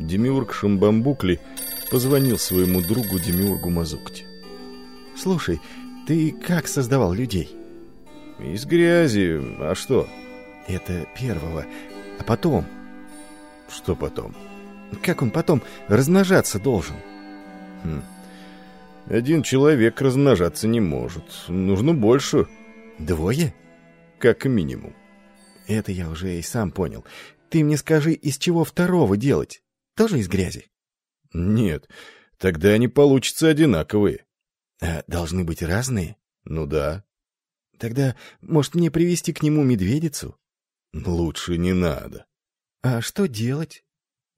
Демиург Шамбамбукли позвонил своему другу Демиургу Мазукти. «Слушай, ты как создавал людей?» «Из грязи. А что?» «Это первого. А потом?» «Что потом?» «Как он потом размножаться должен?» хм. «Один человек размножаться не может. Нужно больше». «Двое?» «Как минимум». «Это я уже и сам понял. Ты мне скажи, из чего второго делать?» тоже из грязи? Нет, тогда они получатся одинаковые. А, должны быть разные? Ну да. Тогда, может, мне привести к нему медведицу? Лучше не надо. А что делать?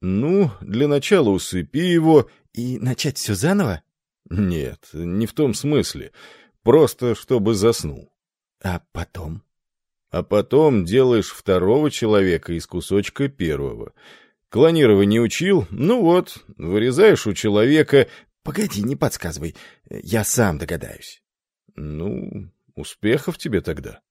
Ну, для начала усыпи его... И начать все заново? Нет, не в том смысле. Просто, чтобы заснул. А потом? А потом делаешь второго человека из кусочка первого. Клонирование учил? Ну вот, вырезаешь у человека... Погоди, не подсказывай, я сам догадаюсь. Ну, успехов тебе тогда.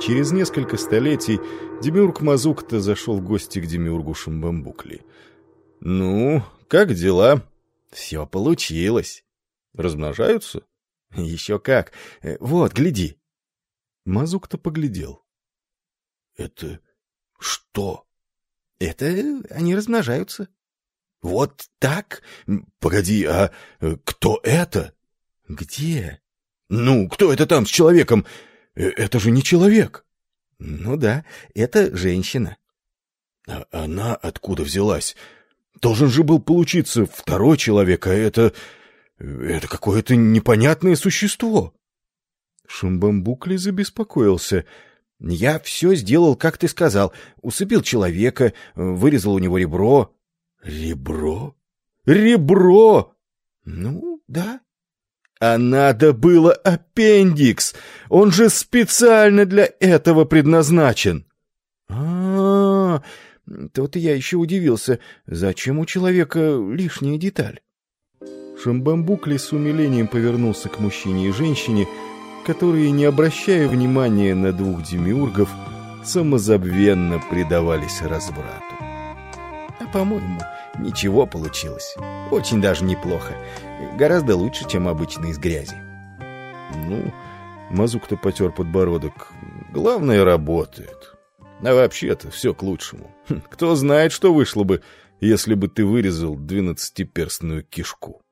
Через несколько столетий Демиург Мазукта зашел в гости к Демиургу Шамбамбукли. «Ну, как дела?» «Все получилось». «Размножаются?» «Еще как. Э, вот, гляди». Мазукта поглядел. Это что? Это они размножаются. Вот так? Погоди, а э, кто это? Где? Ну, кто это там с человеком? Э, это же не человек. Ну да, это женщина. А она откуда взялась? Должен же был получиться второй человек, а это... Э, это какое-то непонятное существо. Шумбамбукли забеспокоился — я все сделал, как ты сказал. Усыпил человека, вырезал у него ребро. Ребро? Ребро! Ну, да. А надо было аппендикс. Он же специально для этого предназначен. А, -а, -а тот я еще удивился. Зачем у человека лишняя деталь? Шамбамбукли с умилением повернулся к мужчине и женщине, — которые, не обращая внимания на двух демиургов, самозабвенно предавались разврату. А по-моему, ничего получилось. Очень даже неплохо. Гораздо лучше, чем обычно из грязи. Ну, Мазук-то потер подбородок. Главное, работает. А вообще-то все к лучшему. Хм, кто знает, что вышло бы, если бы ты вырезал двенадцатиперстную кишку.